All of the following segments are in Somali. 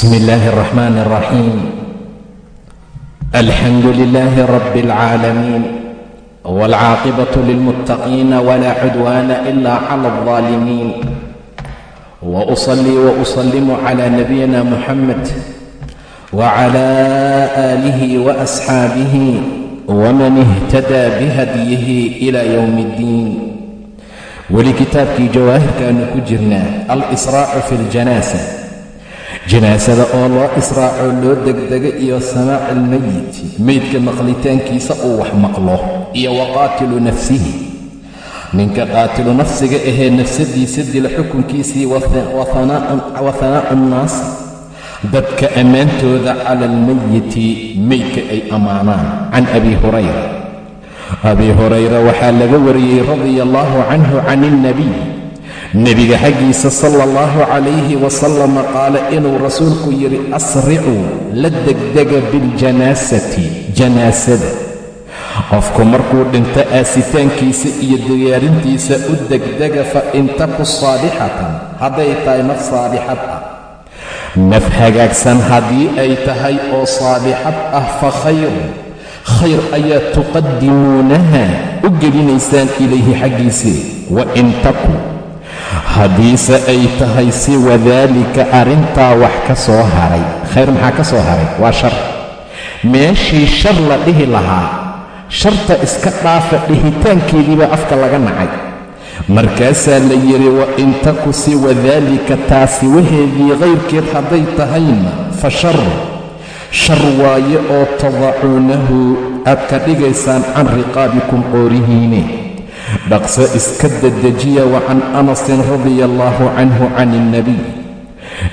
بسم الله الرحمن الرحيم الحمد لله رب العالمين والعاقبة للمتقين ولا عدوان إلا على الظالمين وأصلي وأسلم على نبينا محمد وعلى آله وأصحابه ومن اهتدى بهديه إلى يوم الدين weli kitaabkii jawaahirka aanu ku jirnaa al-israacu fi ljanaasa janaasada oo loo israaco loo degdego iyo samaaci almeyiti meydka maqlitaankiisa uu wax maqlo iyo wa qaatilu nafsihi. Ninka qaatilu nafsiga ahee nafsadiisa dila xukunkiisii wa hanaa'u nnaasi dadka ammaantooda cala almeyiti meydka ay ammaanaan. Can abi hurayra. Abi hurayra waxaa laga wariyey radia allaahu canhu can ilnabiy nebiga xaggiisa sala allahu calayhi wasalama qaala inuu rasuulku yidhi asricuu la degdega biljanaasati janaasada. Qofku markuu dhinto aasitaankiisa iyo diyaarintiisa u degdega fa in taku saalixatan hadday tahay naf saalixad ah. Naf hagaagsan haddii ay tahay oo saalixad ah fa khayrun khayr ayaa tuqadimuunaha u gelinaysaan ilayhi xaggiisii. Wa in taku haddiise ay tahay si wadaalika arrintaa wax ka soo haray. Khayr maxaa ka soo haray? Waa shar. Meeshii shar la dhihi lahaa sharta iska dhaafa dhihitaankeediibaa afka laga nacay. Markaasaa la yidhi wa in taku si wadaalika taasi waheedii kayrkeed hadday tahayna fa sharu shar waaye oo tadacuunahu aad ka dhigaysaan can riqaabikum qoorihiine dhaqso iska dadejiya wa can anasin radia allaahu canhu can ilnebiy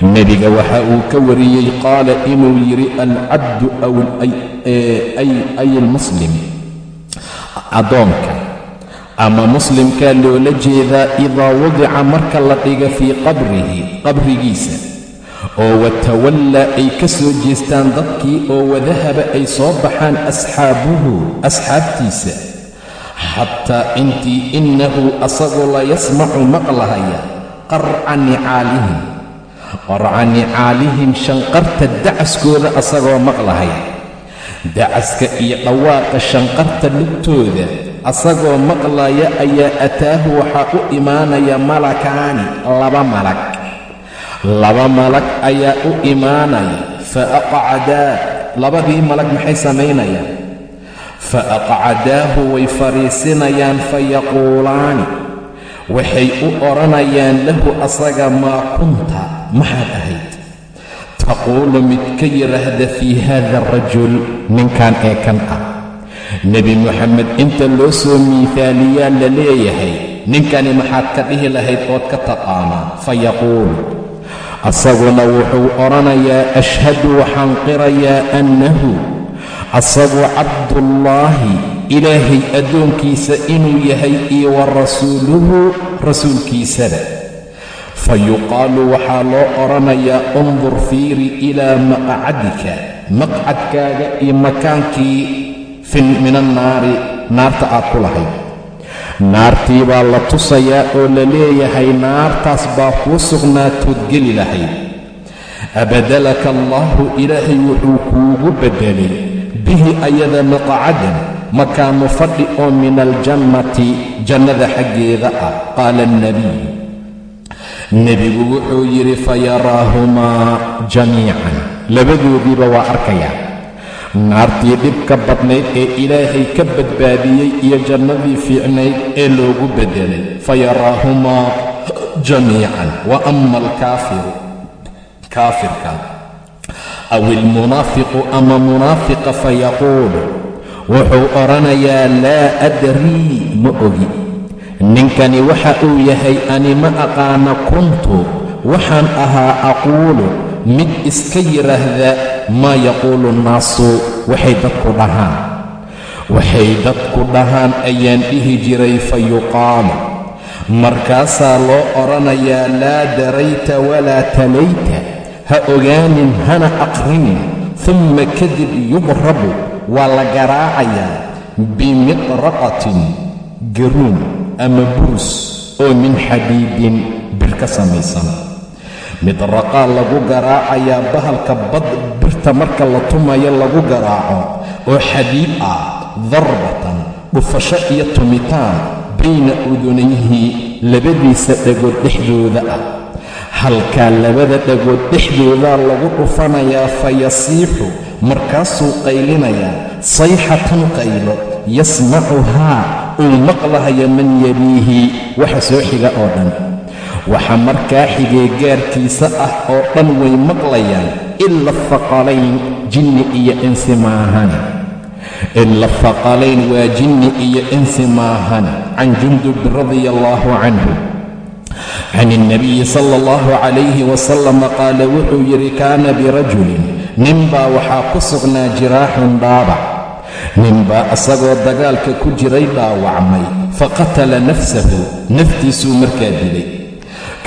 nebiga waxa uu ka wariyey qaala inuu yidhi alcabdu ay almuslim addoonka ama muslimkaa loola jeedaa idaa wadica marka la dhiga fii qabrihi qabrigiisa oo watawallaa ay ka soo jeestaan dadkii oo wadahaba ay soo baxaan asxaabuhu asxaabtiisa xataa intii innahu asagu la yasmacu maqlahaya. Qarca nicaalihim qarca nicaalihim shanqarta dacaskooda asagoo maqlahaya. Dacaska iyo dhawaaqa shanqarta lugtooda asagoo maqlaya ayaa ataahu waxaa u imaanaya malakaani laba malag laba malag ayaa u imaanaya. Fa aqcadaa labadii malag maxay samaynayaan fa aqcadaahu way fadhiisinayaan fa yaquulaani waxay u odhanayaan lahu asaga maa kunta maxaad ahayd taquulu mid ka yidhaahda fii haada arajul ninkan ee kan ah nebi moxamed inta loo soo miihaaliyaa la leeyahay ninkani maxaad ka dhihi lahayd ood ka taqaanaa fa yaquulu asaguna wuxuu odhanayaa ashhadu waxaan qirayaa annahu asagu cabdullaahi ilaahay addoonkiisa inuu yahay iyo wa rasuuluhu rasuulkiisada fa yuqaalu waxaa loo odhanayaa undur fiiri ilaa maqcadika maqcadkaaga iyo makaankii min annaari naarta aad ku lahayd naartii baa la tusayaa oo la leeyahay naartaas baa kuu sugnaatood geli lahayd abadalaka allaahu ilaahay wuxuu kuugu beddelay bihi ayada maqcadan makaanu fadhi oo min aljannati jannada xaggeeda ah qaala alnebiy nebigu wuxuu yidhi fayaraahumaa jamiican. Labadoodiiba waa arkayaa naartii dhibka badnayd ee ilaahay ka badbaadiyey iyo jannadii fiicnayd ee loogu beddelay. Fayaraahumaa jamiican. Wa ama alkaafiru kaafirka aw ilmunaafiqu ama munaafiqa fayaquulu wuxuu odhanayaa laa adrii ma ogi ninkani waxa uu yahay ani ma aqaana kuntu waxaan ahaa aquulu mid iska yidhaahda maa yaquulu nnaasu waxay dadku dhahaan waxay dadku dhahaan ayaan dhihi jiray fa yuqaalu markaasaa loo odhanayaa laa darayta walaa talayta ha ogaanin hana aqrinin. Humma kadib yudrabu waa la garaacayaa bimiqraqatin garuun ama buus oo min xadiidin bir ka samaysan. Mid raqaa lagu garaacayaa bahalka bad birta marka la tumayo lagu garaaco oo xadiid ah darbatan dhufasho iyo tumitaan bayna udunayhi labadiisa dhagood dhexdooda ah halkaa labada dhagood dhexdoodaa lagu dhufanayaa fa yasiixu markaasuu qaylinayaa sayxatan qaylo yasmacuhaa uu maqlahayo man yaliihi waxa soo xiga oo dhan. Waxa markaa xigee gaarkiisa ah oo dhan way maqlayaan ila faqalayn jinni iyo insi maahan. Ila faqalayn waa jinni iyo insi maahan can jundub radia allaahu canhu can ilnabiyi sala allahu calayhi wasalam qaala wuxuu yidhi kaana birajulin ninbaa waxaa ku sugnaa jiraaxun dhaabac ninbaa isagoo dagaalka ku jiray dhaawacmay faqatala nafsahu naftiisuu markaa dilay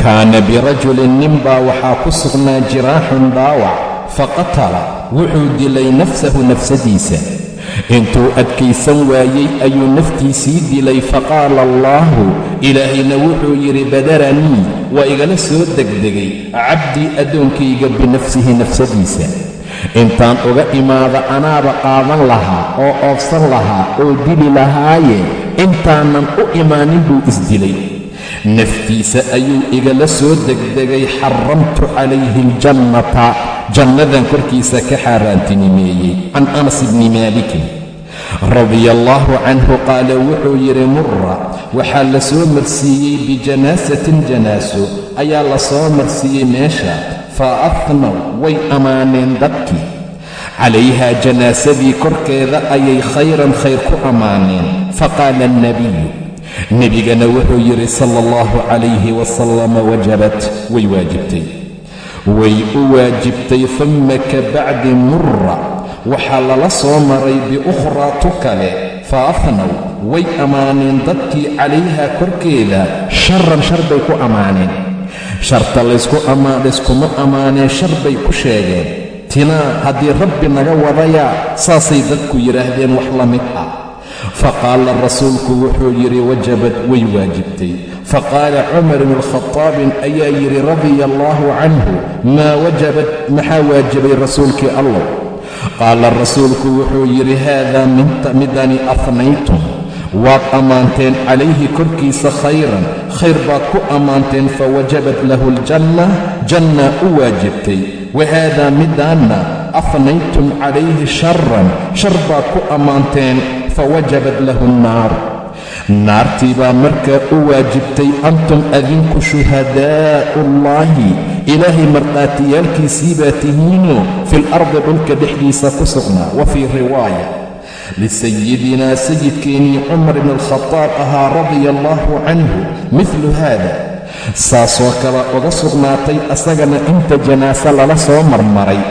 kaana birajulin ninbaa waxaa ku sugnaa jiraaxun dhaawac faqatala wuxuu dilay nafsahu nafsadiisa intuu adkaysan waayey ayuu naftiisii dilay faqaala allaahu ilaahayna wuxuu yidhi badaranii waa igala soo degdegay cabdii addoonkayga binafsihi nafsadiisa. Intaan uga imaada anaaba qaadan lahaa oo oofsan lahaa oo dili lahaaye intaanan u imaanin buu isdilay naftiisa ayuu igala soo degdegay xaramtu calayhi aljannata. Jannadan korkiisa ka xaaraantinimeeyey. Can anas bni maalikin. Radia allaahu canhu qaala wuxuu yidhi mura waxaa la soo marsiiyey bijanaasatin janaaso. Ayaa la soo marsiiyey meesha. Fa afnaw way ammaaneen dadkii calayhaa janaasadii korkeeda ayay khayran khayr ku ammaaneen faqaala alnebiyu nebigana wuxuu yidhi sala allahu calayhi wasalama wajabat. Way waajibtay. Way u waajibtay dumma ka bacdi mura waxaa lala soo maray biukhraa tu kale fa afnaw way ammaaneen dadkii calayhaa korkeeda sharan shar bay ku ammaaneen sharta layskuma ammaaneen shar bay ku sheegeen. Tinaa haddii rabbi naga wadayaa saasay dadku yidhaahdeen wax la mid ah faqaala rasuulku wuxuu yidhi wajabad way waajibtay faqaala cumar bnu khadaabin ayaa yidhi radia allaahu canhu maa wajabad maxaa waajibay rasuulkii allah qaala rasuulku wuxuu yidhi haadaa midani afnaytum waad ammaanteen calayhi korkiisa khayran khayr baad ku ammaanteen fawajabat lahu aljanna jannaa u waajibtay wa haadaa midaanna afnaytum calayhi sharan shar baad ku ammaanteen fawajabat lahu annaar naartii baa markaa u waajibtay antum adinku shuhadaa'u ullaahi ilaahay markhaatiyaalkiisii baa tihiinoo fil ardi dhulka dhexdiisa ku sugnaa wa fii riwaaya lisayidinaa sayidkeennii cumar ibn alkhadaab ahaa radia allaahu canhu midlu haada saasoo kale uga sugnaatay asagana inta janaase lala soo marmaray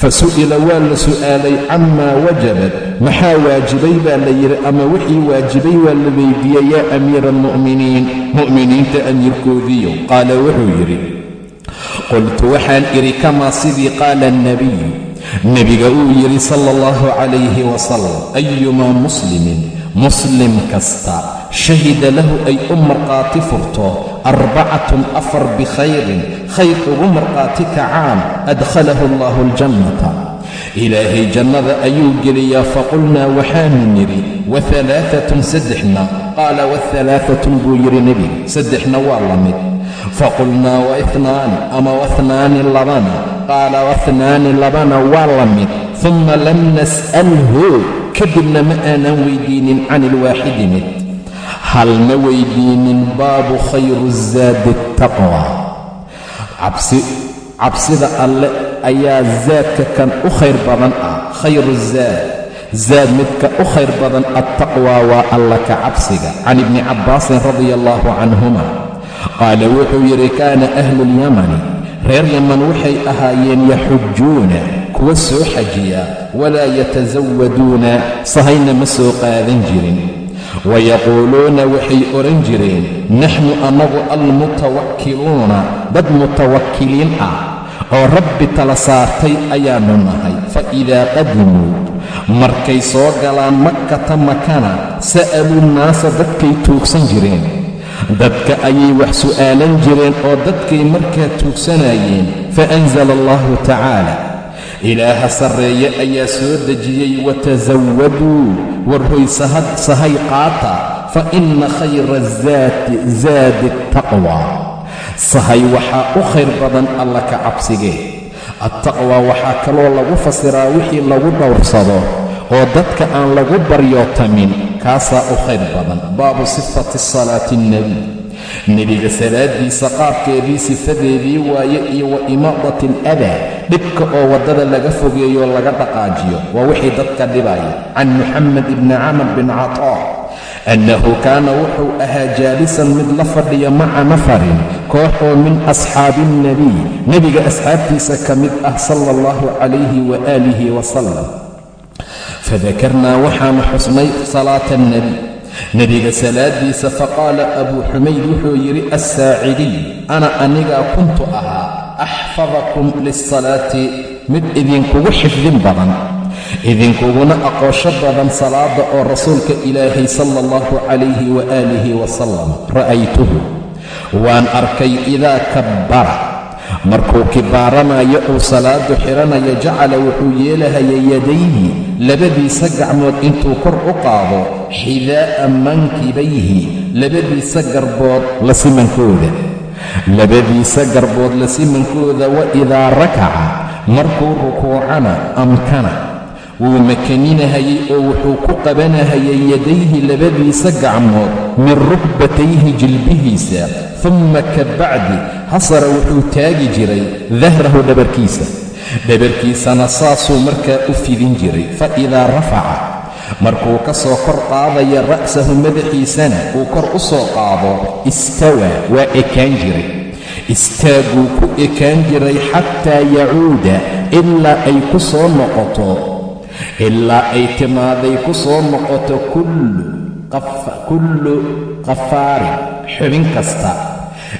fa su'ila waa la su'aalay camaa wajabad maxaa waajibay baa la yidhi ama wixii waajibay waa la weydiiyey yaa amiira almu'miniin mu'miniinta amiirkoodiiyo qaala wuxuu yidhi qultu waxaan idhi kamaa sidii qaala alnebiyu nebiga uu yidhi sala allahu calayhi wasalam ayumaa muslimin muslim kasta shahida lahu ay u markhaati furto arbacatun afar bikhayrin khayr ugu markhaati kacaan adkhalahu allahu aljannata. Ilaahay jannada ayuu geliyaa faqulnaa waxaanu nidhi wahalaaatun saddexna? Qaala wahalaaatun buu yidhi nebiga saddexna waa la mid. Faqulnaa waihnaani ama wahnaani labana? Qaala wahnaani labana waa la mid. Humma lam nas'alhu kadibna ma aanan weydiinin can ilwaaxidi mid hal ma weydiinin baabu khayru zaadi taqwa? Cabsida alle ayaa zaadka kan u khayr badan ah. Khayru zaad zaad midka u khayr badan attaqwa waa alla ka cabsiga. Can ibni cabbaasin radia allaahu canhuma qaala wuxuu yidhi kaana ahluulyamani reer yaman waxay ahaayeen yaxujuuna kuwa soo xajiya walaa yatasawaduuna sahayna ma soo qaadan jirin wayaquuluuna waxay odhan jireen naxnu annagu almutawakkiluuna dad mutawakkiliin ah oo rabbi tala saartay ayaannu nahay fa idaa qadimuu markay soo galaan makkata makana sa'aluu nnaasa dadkay tuugsan jireen dadka ayay wax su'aalan jireen oo dadkay markaa tuugsanayeen fa anzala allahu tacaala ilaaha sarreeye ayaa soo dejiyey watasawaduu warhoy sahay qaata fa inna khayra zaadi taqwa. Sahay waxaa u khayr badan alla ka cabsigee attaqwa waxaa kaloo lagu fasiraa wixii lagu dhowrsado oo dadka aan lagu baryootamin kaasaa u khayr badan. Baabu sifati salaati alnebiy nebiga salaadiisa qaabkeedii sifadeedii waaye iyo wa imaadati aladaa dhibka oo waddada laga fogeeyo laga dhaqaajiyo waa wixii dadka dhibaya can muxamed ibni camar bin cataa annahu kaana wuxuu ahaa jaalisan mid la fadhiya maca nafarin koox oo min asxaabi alnebiy nebiga asxaabtiisa ka mid ah sala allahu calayhi waaalihi wasalam fadakarnaa waxaanu xusnay salaata alnebiy nebiga salaadiisa faqaala abuu xumayd wuxuu yidhi assaacidiy ana anigaa kuntu ahaa axfadakum lilsalaati mid idinkugu xifdin badan idinkuguna aqoosho badan salaada oo rasuulka ilaahay sala allahu calayhi waaalihi wasalam ra'aytuhu. Waan arkay idaa kabbara markuu kibaaranayo uu salaadu xidhanayo jacala wuxuu yeelahaya yadayhi labadiisa gacmood intuu kor u qaado xidaa'a mankibayhi labadiisa garbood la simankooda labadiisa garbood la simankooda wa idaa rakaca markuu rukuucana amkana wuu makaninahayay oo wuxuu ku qabanahayay yadayhi labadiisa gacmood min rukbatayhi jilbihiisa dumma ka bacdi hasara wuxuu taagi jiray dahrahu dhabarkiisa. Dhabarkiisana saasuu markaa u fidin jiray fa idaa rafaca. Markuu ka soo kor qaadaya ra'sahu madaxiisana uu kor u soo qaado istawaa waa ekaan jiray. Istaaguu ku ekaan jiray xataa yacuuda ilaa ay ku soo noqoto ilaa ay timaaday ku soo noqoto kullu qafaarin xubin kasta.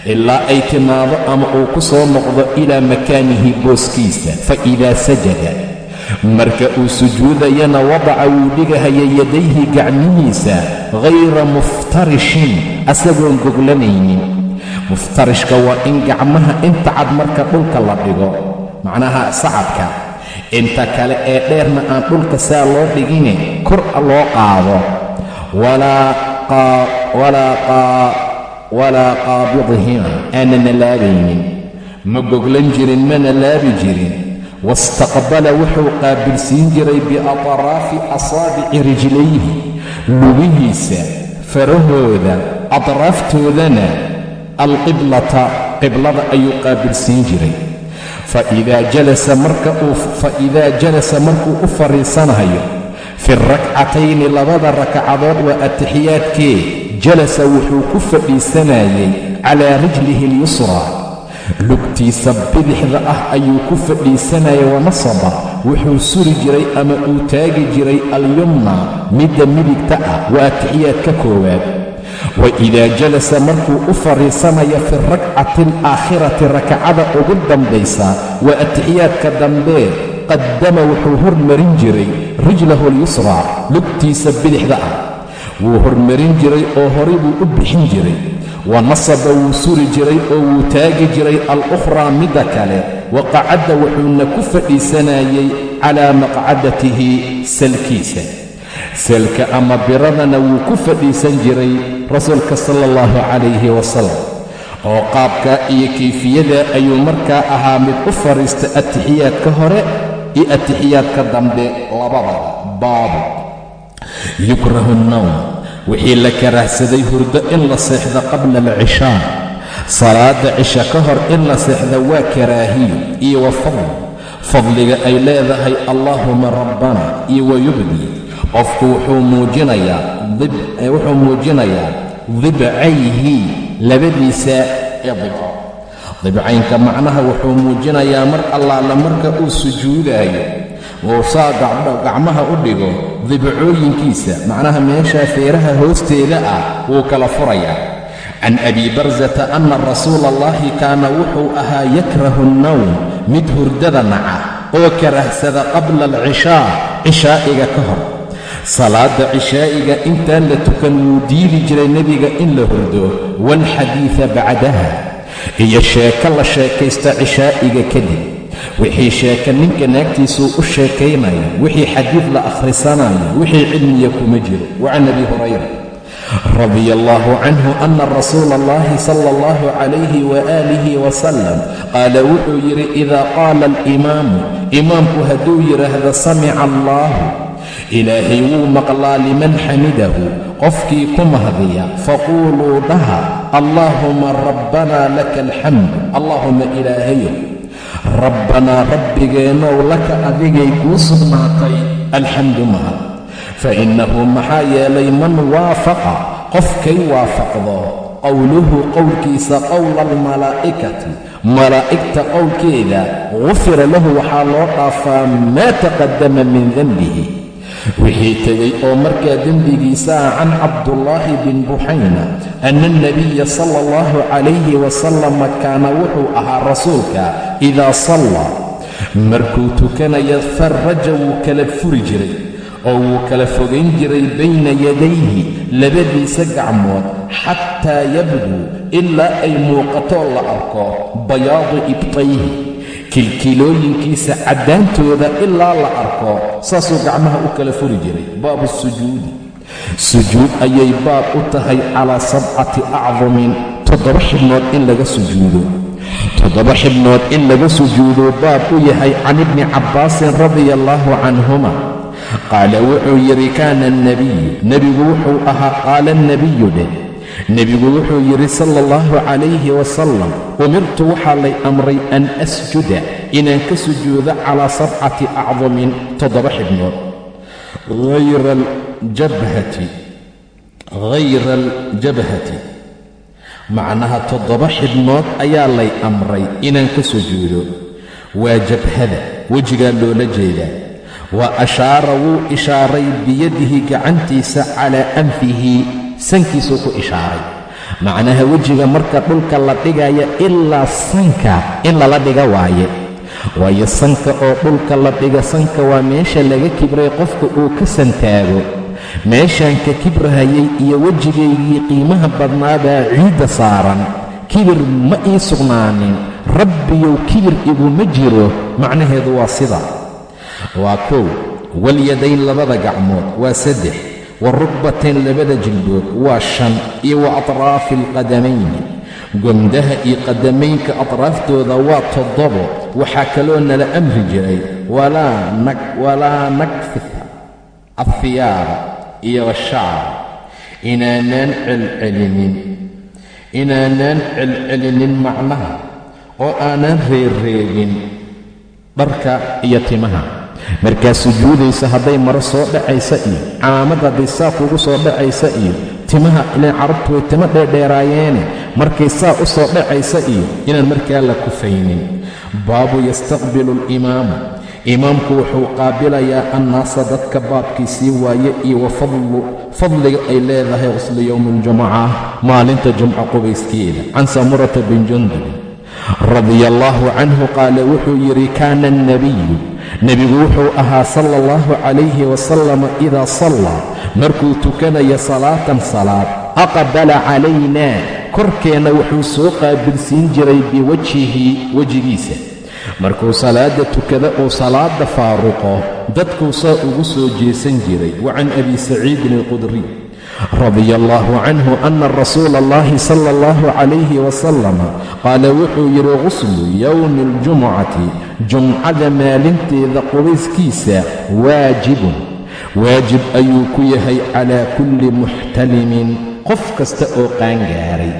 Ilaa ay timaado ama uu ku soo noqdo ilaa makaanihi booskiisa fa idaa sajada. Marka uu sujuudayana wadaca wuu dhigahaya yadayhi gacmihiisa hayra muftarishin asagoon goglanaynin muftarishka waa in gacmaha inta cad marka dhulka la dhigo macnaha sacadka inta kale ee dheerna aan dhulka saa loo dhigine kor loo qaado. Walaa qaabidihima aanana laabaynin ma goglan jirin mana laabi jirin. Wastaqbala wuxuu qaabilsiin jiray biatraafi asaabici rijlayhi. Lugihiisa farahooda atraaftoodana alqiblata qiblada ayuu qaabilsiin jiray faidaa jalasa markuu u fadhiisanayo fi rakcatayni labada rakcadood waa atixiyaadkee jalasa wuxuu ku fadhiisanayay calaa rijlihi اlyusraa lugtiisa bidixda ah ayuu ku fadhiisanayay wanasaba wuxuu suri jiray ama uu taagi jiray alyumna midda midigta ah waa atixiyaadka koowaad wa idaa jalasa markuu u fadhiisanayo fi rakcati alaakhirati rakacada ugu dambaysa waa atixiyaadka dambe qaddama wuxuu hormarin jiray rijlahu alyusraa lugtiisa bidixda ah. Wuu hormarin jiray oo horay buu u bixin jiray. Wa nasaba wuu suri jiray oo wuu taagi jiray al-ukhraa midda kale. Wa qacadda wuxuuna ku fadhiisanayay calaa maqcadatihi salkiisa. Salka ama biradana wuu ku fadhiisan jiray rasuulka sala allahu calayhi wasalam oo qaabkaa iyo kayfiyada ayuu markaa ahaa mid u fadhiista atixiyaadka hore iyo atixiyaadka dambe labadaba baabu yukrahu nnowm wixii la karaahsaday hurdo in la seexdo qabla alcishaa. Salaada cisha ka hor in la seexda waa karaahiyo iyo wa fadl fadliga ay leedahay allaahuma rabbana iyo wa yubdi qofku wuxuu muujinayaa wuxuu muujinayaa dibcayhi labadiisa ee dibco dibcaynka macnaha wuxuu muujinayaa mar allaala marka uu sujuudaayo uu saa gacmaha u dhigo dibcooyinkiisa macnaha meeshaa feeraha hoosteeda ah wuu kala furayaa. Can abi barsata anna rasuula allahi kaana wuxuu ahaa yakrahu nnowm mid hurdada naca oo karahsada qabla alcishaa cishaa'iga ka hor salaada cishaa'iga intaan la tukan wuu diidi jiray nebiga in la hurdo waalxadiida bacdaha. Iyo sheeko la sheekaysta cishaa'iga kadib. Wixii sheeka ninka naagtiisuu u sheekaynaya wixii xadiid la akhrisanayo wixii cilmiya kuma jiro. Wa can abi hurayra radia allahu canhu ana rasuula allahi sala allahu calayhi waaalihi wasalam qaala wuxuu yidhi idaa qaala alimaamu imaamku hadduu yidhaahdo samica allaahu ilaahay wuu maqlaa liman xamidahu qofkii ku mahdiya faquuluu dhaha allaahuma rabbanaa laka alxamdu allaahuma ilaahayow rabbanaa rabbigeenow laka adigay kuu sugnaatay alxamdu mahad fa innahu maxaa yeelay man waafaqa qofkay waafaqdo qowluhu qowlkiisa qowla almalaa'ikati malaa'igta qowlkeeda gufira lahu waxaa loo dhaafaa maa taqaddama min denbihi wixii tegey oo markaa dembigiisa ah can cabdullaahi bin buxayna ana alnabiya sala allahu calayhi wasalama kaana wuxuu ahaa rasuulka idaa sallaa markuu tukanaya farraja wuu kala furi jiray oo wuu kala fogayn jiray bayna yadayhi labadiisa gacmood xataa yabduu ilaa ay muuqatoo la arko bayaadu ibtayhi kilkilooyinkiisa caddaantooda ilaa la arko saasuu gacmaha u kala furi jiray. Baabu sujuudi sujuud ayay baab u tahay calaa sabcati acdumin toddoba xibnood in laga sujuudo. Toddoba xibnood in laga sujuudo baab u yahay can ibni cabbaasin radia allaahu canhuma. Qaala wuxuu yidhi kaana alnebiyu nebigu wuxuu ahaa qaala alnebiyu dheh nebigu wuxuu yidhi sala allahu calayhi wasalam umirtu waxaa lay amray an asjuda inaan ka sujuudo calaa sabcati acdumin toddoba xibnood. Hayra aljabhati hayra aljabhati macnaha toddoba xibnood ayaa lay amray inaan ka sujuudo. Waa jabhada wejigaa loola jeedaa. Wa ashaara wuu ishaaray biyadihi gacantiisa calaa anfihi sankiisuu ku ishaaray. Macnaha wejiga marka dhulka la dhigaya ilaa sanka in lala dhiga waaye. Waayo sanka oo dhulka la dhiga sanka waa meesha laga kibray qofka uu ka santaago. Meeshaan ka kibrahayay iyo wejigaygii qiimaha badnaabaa ciidda saaran. Kibir ma ii sugnaanin. Rabbiyow kibir iguma jiro. Macnaheedu waa sida. Waa kow walyadayn labada gacmood waa saddex warukbatayn labada jilbood waa shan iyo wa atraafi alqadamayni gomdaha iyo qadamaynka atraaftooda waa toddobo. Waxaa kaloo nala amri jiray walaa nakfiha afiyaara iyo shacara inaanaan celcelinin inaanaan celcelinin macnaha oo aanaan reerreegin dharka iyo timaha markaa sujuudaysa hadday maro soo dhacaysa iyo calaamad hadday saa kugu soo dhacaysa iyo timaha ilaan carabtu way timo dheerdheeraayeene markay saa u soo dhacaysa iyo inaan markaa la kufaynin. Baabu yastaqbilu alimaamu imaamku wuxuu qaabilayaa annaasa dadka baabkiisii waaye iyo wa fadliga ay leedahay quslu yowmi aljumuca maalinta jumco qubayskeeda can samurata bin jundubin radia allaahu canhu qaala wuxuu yidhi kaana alnebiyu nebigu wuxuu ahaa sala allahu calayhi wasalam idaa sallaa markuu tukanayo salaatan salaad aqbala calaynaa korkeenna wuxuu soo qaabilsiin jiray biwajhihi wejigiisa. Markuu salaadda tukada uu salaadda faaruqo dadkuu saa ugu soo jeesan jiray wa can abi saciidin alqudriy radia allaahu canhu ana rasuula allahi sala allahu calayhi wasalam qaala wuxuu yidhi quslu yowmi aljumucati jumcada maalinteeda qubayskiisa waajibun. Waajib ayuu ku yahay calaa kulli muxtalimin qof kasta oo qaangaaray.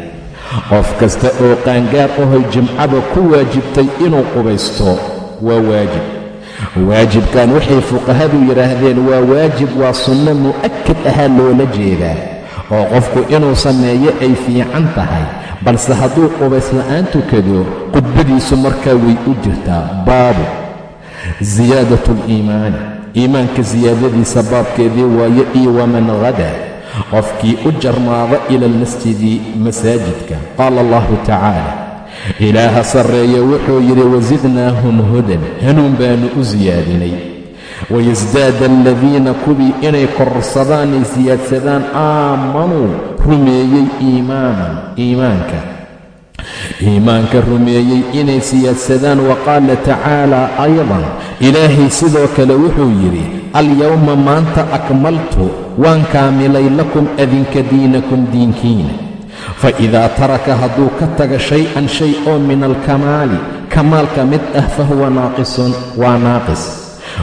Qof kasta oo qaangaar ahoy jimcada ku waajibtay inuu qubaysto waa waajib waajibkan waxay fuqahadu yidhaahdeen waa waajib waa sunno mu'akad ahaa loola jeedaa. Oo qofku inuu sameeyo ay fiican tahay balse hadduu qubaysla'aan tukado khudbadiisu markaa way u jirtaa. Baabu siyaadatu aliimaani iimaanka siyaadadiisa baabkeedii waaye iyo waman hadaa qofkii u jarmaada ila almasjidi masaajidka. Qaala allahu tacaala ilaaha sarreeye wuxuu yidhi wasidnaahum hudan hanuun baannu u siyaadinay wayasdaada aladiina kuwii inay kororsadaan ay siyaadsadaan aamanuu rumeeyey iimaanan iimaanka. Iimaanka rumeeyey inay siyaadsadaan wa qaala tacaalaa aydan ilaahay sidoo kale wuxuu yidhi alyowma maanta akmaltu waan kaamilay lakum adinka diinakum diinkiina fa idaa taraka hadduu ka taga shay-an shay oo min alkamaali kamaalka mid ah fa huwa naaqisun waa naaqis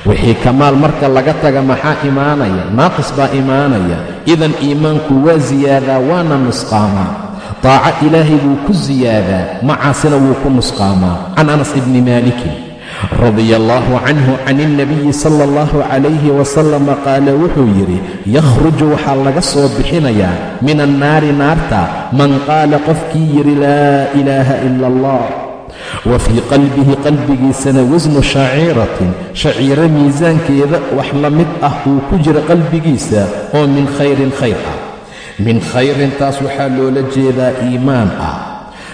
wixii kamaal marka laga taga maxaa imaanaya naaqis baa imaanaya idan iimaanku waa siyaadaa waana nusqaamaa taaca ilaahay wuu ku siyaadaa macaasina wuu ku nusqaamaa can anas ibni maalikin radia allaahu canhu can ilnabiyi sala allahu calayhi wasalama qaala wuxuu yidhi yakhruju waxaa laga soo bixinayaa min annaari naarta man qaala qofkii yidhi laa ilaaha ila allah. Wa fii qalbihi qalbigiisana wasnu shaciiratin shaciiro miisaankeeda wax la mid ah uu ku jira qalbigiisa oo min khayrin khayr ah. Min khayrin taas waxaa loola jeedaa iimaan ah.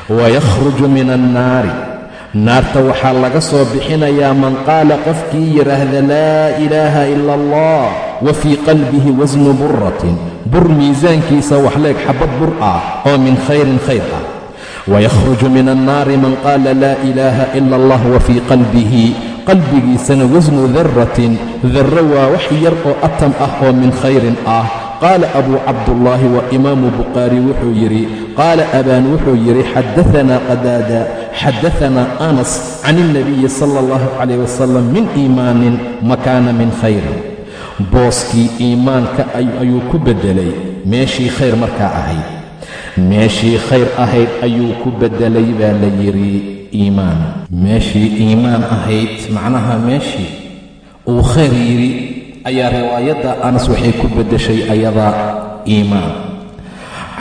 Wayakhruju min annaari naarta waxaa laga soo bixinayaa man qaala qofkii yidhaahda laa ilaaha ila allah wa fii qalbihi wasnu buratin bur miisaankiisa wax leeg xabad bur ah oo min khayrin khayr ah. Wayakhruju min annaari man qaala laa ilaaha ila allah wa fii qalbihi. Qalbigiisana wasnu daratin darro waa wax yar oo atam ah oo min khayrin ah. Qaala abuu cabdullaahi wa imaamu bukhaari wuxuu yidhi qaala abaan wuxuu yidhi xadaanaa qadaada xadaanaa anas can ilnabiyi sala allahu calayh wasalam min iimaanin makaana min khayrin booskii iimaanka ayuu ku beddelay meeshii khayr markaa ahayd meeshii khayr ahayd ayuu ku beddelay baa la yidhi iimaan meeshii iimaan ahayd macnaha meeshii uu khayr yidhi ayaa riwaayadda anas waxay ku beddeshay ayada iimaan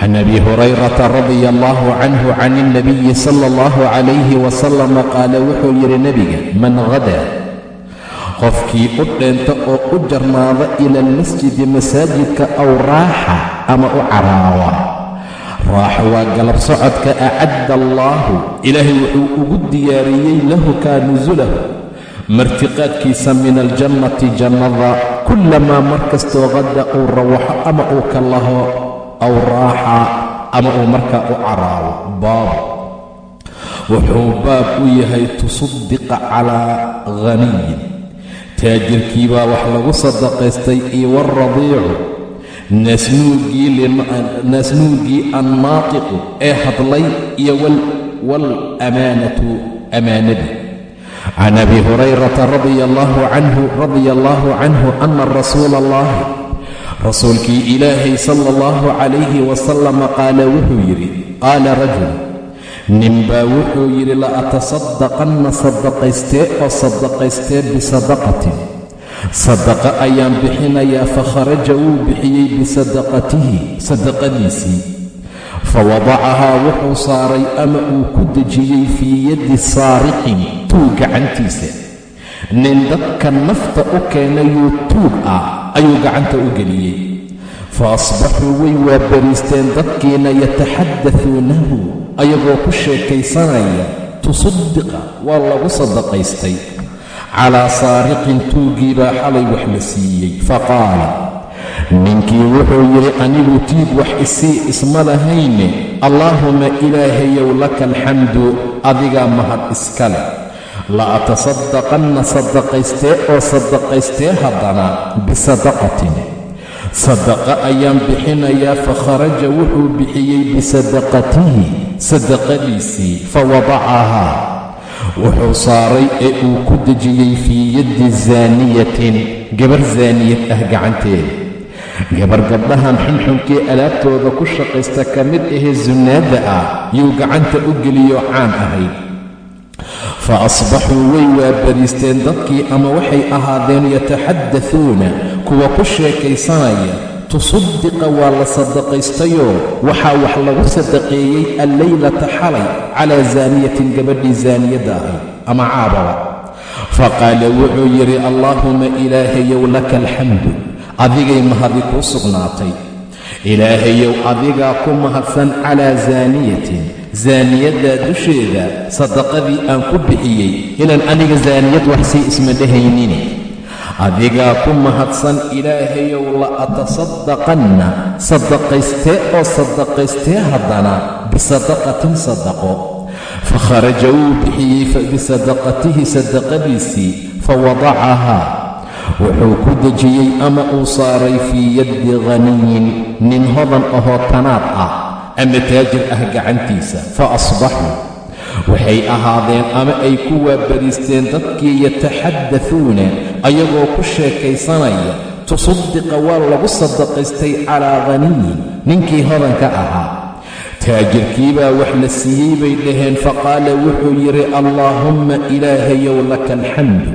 can abi hurayrata radia allahu canhu can ilnabiyi sala allahu calayhi wasalama qaala wuxuu yidhi nebiga man hadaa qofkii u dheenta oo u jarmaada ila almasjidi masaajidka aw raaxa ama u caraawa raaxa waa galab socodka acadda allaahu ilaahay wuxuu ugu diyaariyey lahu kaa nusulahu martiqaadkiisa min aljannati jannada kullamaa mar kastoo qadda uu rawaxo ama uu ka laho aw raaxa ama uu markaa u caraawo baab. Wuxuu baab u yahay tusaddiqa calaa khaniyin taajirkii baa wax lagu sadaqaystay iyo waalradiicu naasnuugii annaatiqu ee hadlay iyo waalamaanatu amaanadii can abi hurayrata radia allaahu canhu ana rasuula allahi rasuulkii ilaahay sala allahu calayhi wasalama qaala wuxuu yidhi qaala rajul ninbaa wuxuu yidhi la atasaddaqanna sadaqaystee oo sadaqaystee bisadaqatin. Sadaqa ayaan bixinayaa fakharaja wuu bixiyey bisadaqatihi sadaqadiisii fawadacahaa wuxuu saaray ama uu ku dejiyey fii yaddi saariqin tuug gacantiisa. Nin dadka nafta u keenayuu tuug ah ayuu gacanta u geliyey. Fa asbaxuu way waabariisteen dadkiina yataxaddasuunahu ayagoo ku sheekaysanaya tusaddiqa waa lagu sadaqaystay. Calaa saariqin tuuggii baa xalay wax la siiyey. Faqaala ninkii wuxuu yidhi anigu tiig wax isii isma lahayne allaahuma ilaahayow laka alxamdu adigaa mahad iska leh la atasaddaqanna sadaqaystee oo sadaqaystee haddana bisadaqatin. Sadaqa ayaan bixinayaa fakharaja wuxuu bixiyey bisadaqatihi sadaqadiisii fawadacahaa wuxuu saaray ee uu ku dejiyey fii yaddi zaaniyatin gabar zaaniyad ah gacanteeda gabar gabdhahan xunxunkee alaabtooda ku shaqaysta ka mid ahee sunnaadda ah yuu gacanta u geliyoo caan ahayd fa asbaxuu way waabariisteen dadkii ama waxay ahaadeen yataxaddasuuna kuwa ku sheekaysanaya tusaddiqa waa la sadaqaystayoo waxaa wax lagu sadaqeeyey alleylata xalay calaa zaaniyatin gabadhii zaaniyadda ahayd ama caababa faqaala wuxuu yidhi allaahuma ilaahayow laka alxamdu adigay mahadi kuu sugnaatay. Ilaahayow adigaa ku mahadsan calaa zaaniyatin zaaniyaddaa dusheeda sadaqadii aan ku bixiyey inaan aniga zaaniyad wax sii isma dhahaynine adigaa ku mahadsan ilaahayow la atasaddaqanna saddaqaystee oo saddaqaystee haddana bisadaqatin sadaqo fakharaja wuu bixiyey bisadaqatihi sadaqadiisii fawadacahaa wuxuu ku dejiyey ama uu saaray fii yaddi khaniyin nin hodan ahoo tanaad ah ama taajir ah gacantiisa fa asbaxuu waxay ahaadeen ama ay ku waabariisteen dadkii yataxaddasuuna ayagoo ku sheekaysanaya tusaddiqa waa lagu sadaqaystay calaa khaniyin ninkii hodanka ahaa. Taajirkiibaa wax la siiyey bay dhaheen faqaala wuxuu yidhi allaahumma ilaahayow laka alxamdu.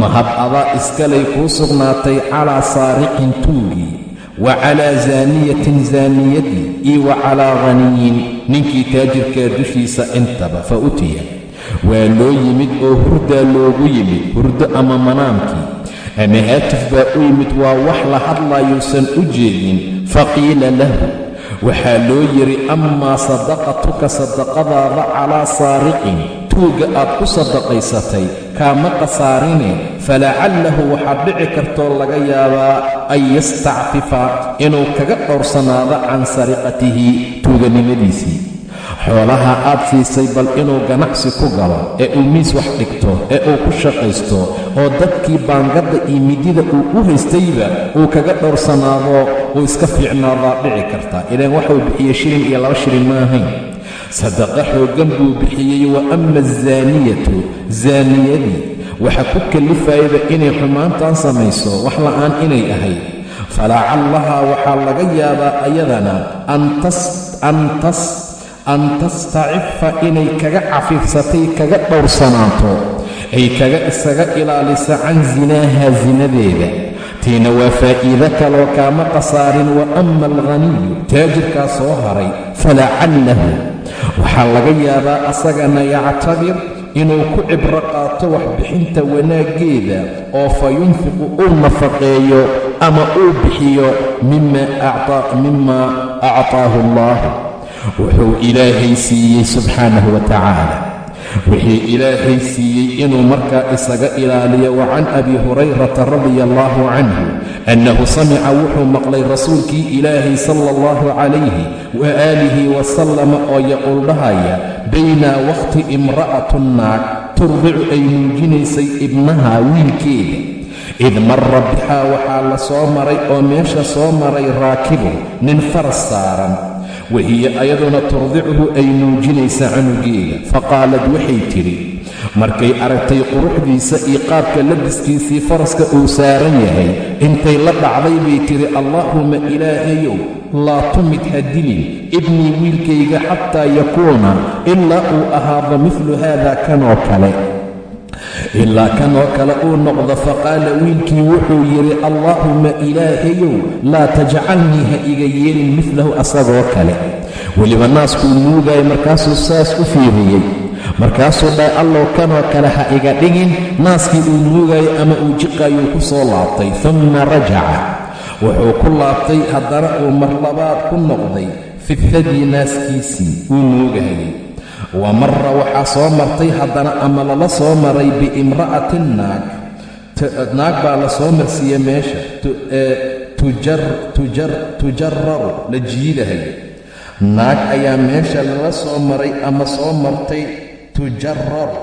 Mahad adaa iskalay kuu sugnaatay calaa saariqin tuugii wa calaa zaaniyatin zaaniyadii iyo wa calaa khaniyin ninkii taajirkaa dushiisa intaba fa utiya. Waa loo yimid oo hurdaa loogu yimid hurdo ama manaamkii ama haatif baa u yimid waa wax la hadlaayuusan u jeedin faqiila lahu. Waxaa loo yidhi amaa sadaqatuka sadaqadaada calaa saariqin tuugga aad ku sadaqaysatay kaama khasaarine falacallahu waxaad dhici kartoo laga yaabaa an yastacfifa inuu kaga dhowrsanaado can sariqatihi tuuganimadiisii xoolaha aad siisay bal inuu ganacsi ku galo ee uu miis wax dhigto ee uu ku shaqaysto oo dadkii baangadda iyo midida uu u haystayba uu kaga dhowrsanaado uu iska fiicnaadaa dhici karta. Ilaan waxuu bixiyey shilin iyo laba shilin ma ahayn sadaqa xooggan buu bixiyey wa ama azaaniyatu zaaniyadii waxa ku kallifayaba inay xumaantan samayso wax la'aan inay ahayd. Falacallahaa waxaa laga yaabaa ayadana an tastacifa inay kaga cafiifsatay kaga dhowrsanaato ay kaga isaga ilaalisa can sinaaha sinadeeda tiina waa faa'iido kaloo kaama khasaarin wa ama alghaniyu. Taajirkaa soo haray falacallahu waxaa laga yaabaa asagana yactabir inuu ku cibro qaato waxbixinta wanaaggeeda oo fa yunfiqu uu nafaqeeyo ama uu bixiyo mima actaahu allah. Wuxuu ilaahay siiyey subxaanahu wa tacaala. Wixii ilaahay siiyey inuu markaa isaga ilaaliyo wa can abi hurayrata radia allahu canhu annahu samica wuxuu maqlay rasuulkii ilaahay sala allahu calayhi wa aalihi wasalama oo yaquul dhahaya baynaa wakhti imra'atu naag turdicu ay nuujinaysay ibnaha wiilkeeda id marra bixaa waxaa la soo maray oo meesha soo maray raakibun nin faras saaran wahiya ayaduna turdicuhu ay nuujinaysa canugeeda faqaalad waxay tidhi markay aragtay quruxdiisa iyo qaabka labiskiisii faraska uu saaran yahay intay la dhacday bay tidhi allaahuma ilaahayow laa tumid ha dilin ibnii wiilkayga xataa yakuuna ilaa uu ahaado midlu haada kanoo kale. Ilaa kanoo kale uu noqdo faqaala wiilkii wuxuu yidhi allaahumma ilaahayow laa tajcalnii ha iga yeelin midlahu asagoo kale. Weliba naaskuu nuugaayo markaasuu saas u fiiriyey markaasuu dhahay allow kanoo kale ha iga dhigin naaskii uu nuugaayo ama uu jiqaayuu ku soo laabtay tumma rajaca. Wuxuu ku laabtay haddana uu mar labaad ku noqday fifadii naaskiisii uu nuugahayay wa marra waxaa soo martay haddana ama lala soo maray biimra'atin naag. Naag baa la soo marsiiye meesha. Tujararu la jiidahay naag ayaa meesha lala soo maray ama soo martay tujararu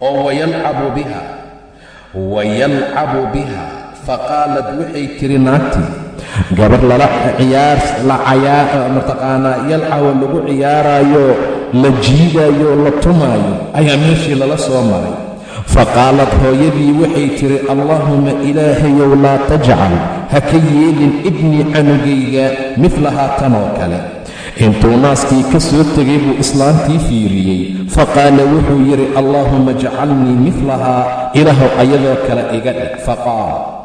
oo wayalcabu biha wayalcabu biha faqaalad waxay tiri naagtii gabar lala ciyaar mataqaanaa yalcawa lagu ciyaaraayo la jiidaayo la tumaayo ayaa meeshii lala soo maray faqaalad hooyadii waxay tidhi allaahuma ilaahayow laa tajcal ha ka yeelin ibnii canugayga midlahaa tanoo kale intuu naaskii ka soo tegay buu islaantii fiiriyey faqaala wuxuu yidhi allaahuma jcalnii midlahaa ilaahow ayadoo kale iga dhig faqaal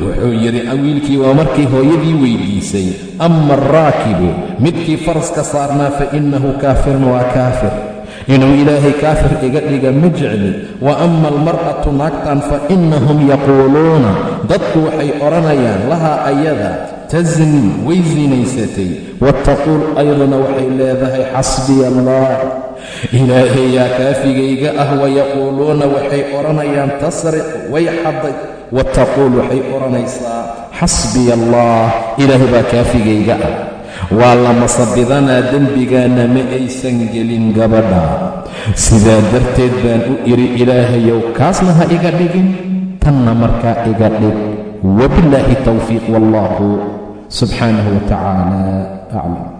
wuxuu yidhi wiilkii waa markii hooyadii weydiisay. Ama alraakibu midkii faraska saarnaa fa innahu kaafirun waa kaafir. Inuu ilaahay kaafir iga dhiga ma jecli. Wa ama almar'atu naagtan fa innahum yaquuluuna. Dadku waxay odhanayaan lahaa ayada tasni way sinaysatay wattaquul ayaduna waxay leedahay xasbiya allah ilaahayaa kaafigayga ah wayaquuluuna waxay odhanayaan tasriq way xaday wataquul waxay odhanaysaa xasbiya allah ilaahay baa kaafigayga ah. Waa la masabidanaa dembigaana ma aysan gelin gabadha. Sidaa darteed baan u idhi ilaahayow kaasna ha iga dhigin tanna markaa iga dhig. Wabillaahi towfiiq wallahu subxaanahu wa tacaala aclam